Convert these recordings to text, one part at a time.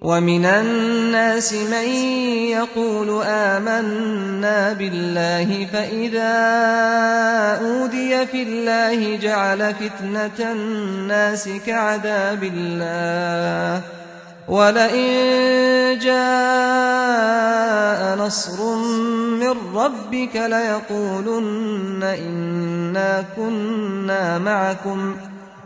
ومن الناس من يقول آمنا بالله فإذا أودي في الله جعل فتنة الناس كعذاب الله ولئن جاء نصر من ربك ليقولن إنا كنا معكم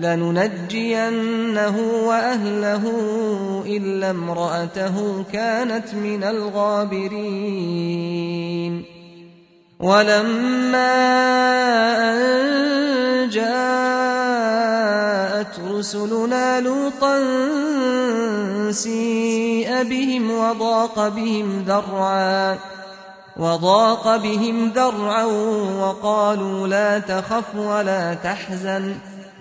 لننجينه وأهله إلا امرأته كانت من الغابرين. ولما أن جاءت رسلنا لوطا سيئ بهم وضاق بهم ذرعا وضاق بهم ذرعا وقالوا لا تخف ولا تحزن.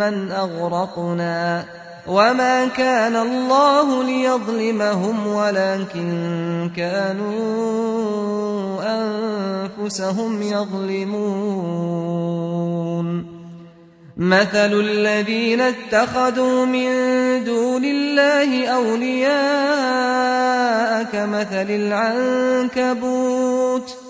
مَنْ أَغْرَقْنَا وما كان الله ليظلمهم ولكن كانوا أنفسهم يظلمون. مثل الذين اتخذوا من دون الله أولياء كمثل العنكبوت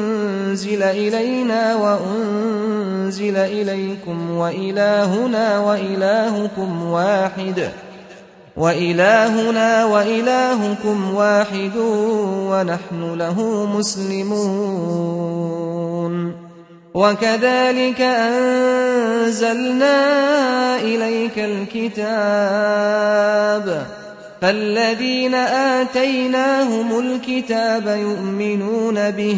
أنزل إلينا وأنزل إليكم وإلهنا وإلهكم واحد وإلهنا وإلهكم واحد ونحن له مسلمون وكذلك أنزلنا إليك الكتاب فالذين آتيناهم الكتاب يؤمنون به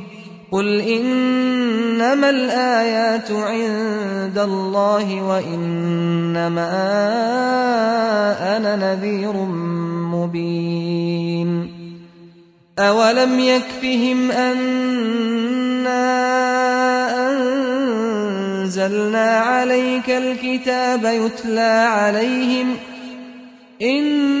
قل انما الايات عند الله وانما أنا نذير مبين اولم يكفهم انا انزلنا عليك الكتاب يتلى عليهم ان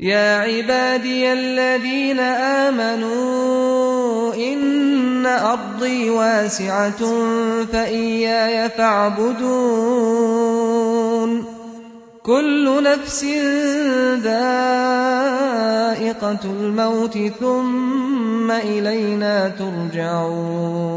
يا عبادي الذين آمنوا إن أرضي واسعة فإياي فاعبدون. كل نفس ذائقة الموت ثم إلينا ترجعون.